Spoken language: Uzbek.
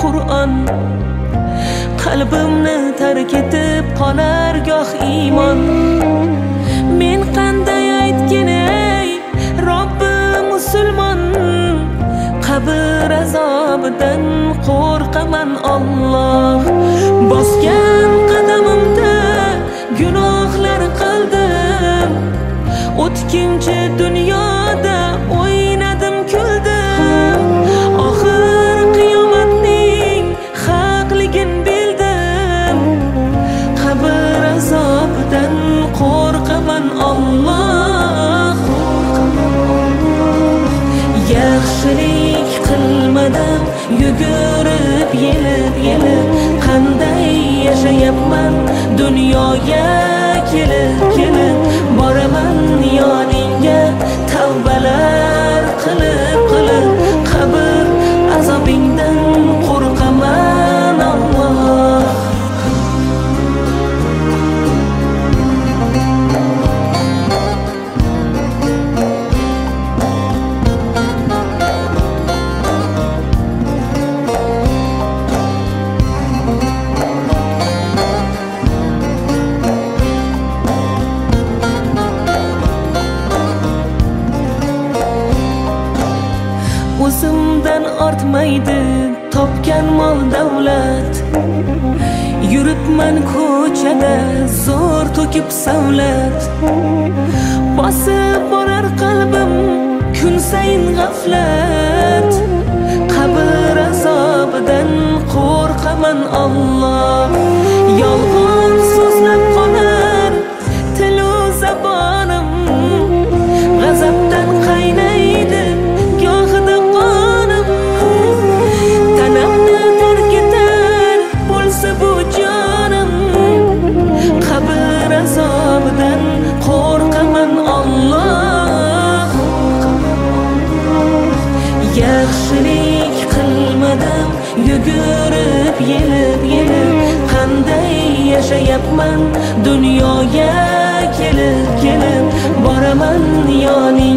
Qur'on. Qalbimni tark etib qolar goh iymon. Men qanday aytginay robbim musulmon? Qabr azobidan qo'rqaman Alloh. Bosgan qadamimda gunohlar qildim. O'tkinchi dunyo yaxshilik qilmadim yugurib yelib yelib. Qanday yashayapman dunyoga kelib kelib. Boraman yoningga tavbalar ortmaydi. Topgan mol davlat. Yuribman ko'chada zo'r to'kib savlat. Bosib borar qalbim kun sayin g'aflat. Qabr azobidan qo'rqaman Alloh. Yelib yelib qanday yashayapman? Dunyoga kelib kelib boraman yoningga